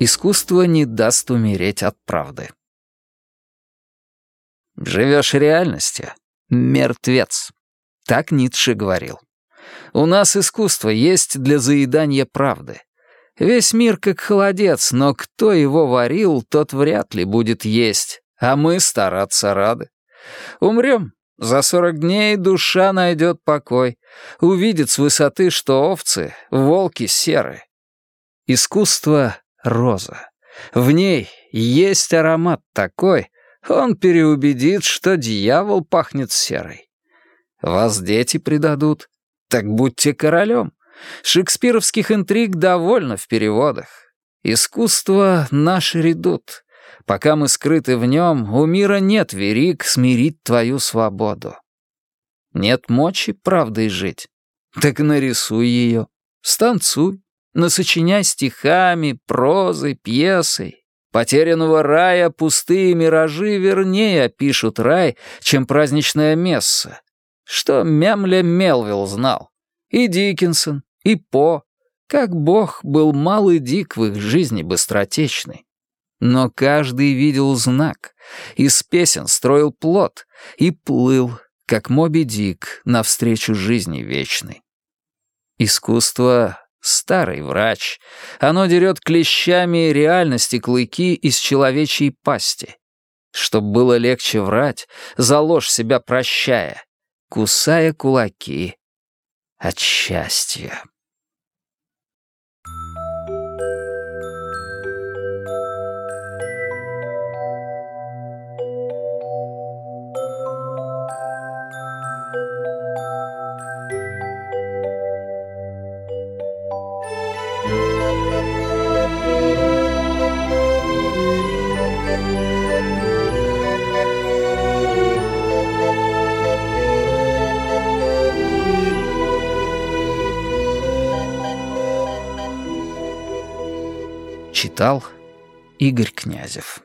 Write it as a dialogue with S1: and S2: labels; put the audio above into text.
S1: Искусство не даст умереть от правды. Живешь реальностью — мертвец. Так Ницше говорил. У нас искусство есть для заедания правды. Весь мир как холодец, но кто его варил, тот вряд ли будет есть, а мы стараться рады. Умрем, за сорок дней душа найдет покой, увидит с высоты, что овцы, волки серы. Искусство — роза. В ней есть аромат такой, он переубедит, что дьявол пахнет серой. Вас дети предадут, так будьте королем. Шекспировских интриг довольно в переводах. Искусство — наш редут. Пока мы скрыты в нем, у мира нет верик смирить твою свободу. Нет мочи правдой жить. Так нарисуй ее, станцуй, насочиняй стихами, прозой, пьесой. Потерянного рая пустые миражи вернее опишут рай, чем праздничное месса. Что Мямля Мелвилл знал. И Диккенсон, и По. Как бог был мал и дик в их жизни быстротечный. Но каждый видел знак, из песен строил плод и плыл, как Моби Дик, навстречу жизни вечной. Искусство — старый врач. Оно дерет клещами реальности клыки из человечьей пасти. Чтоб было легче врать, за ложь себя прощая, кусая кулаки от счастья. Читал Игорь Князев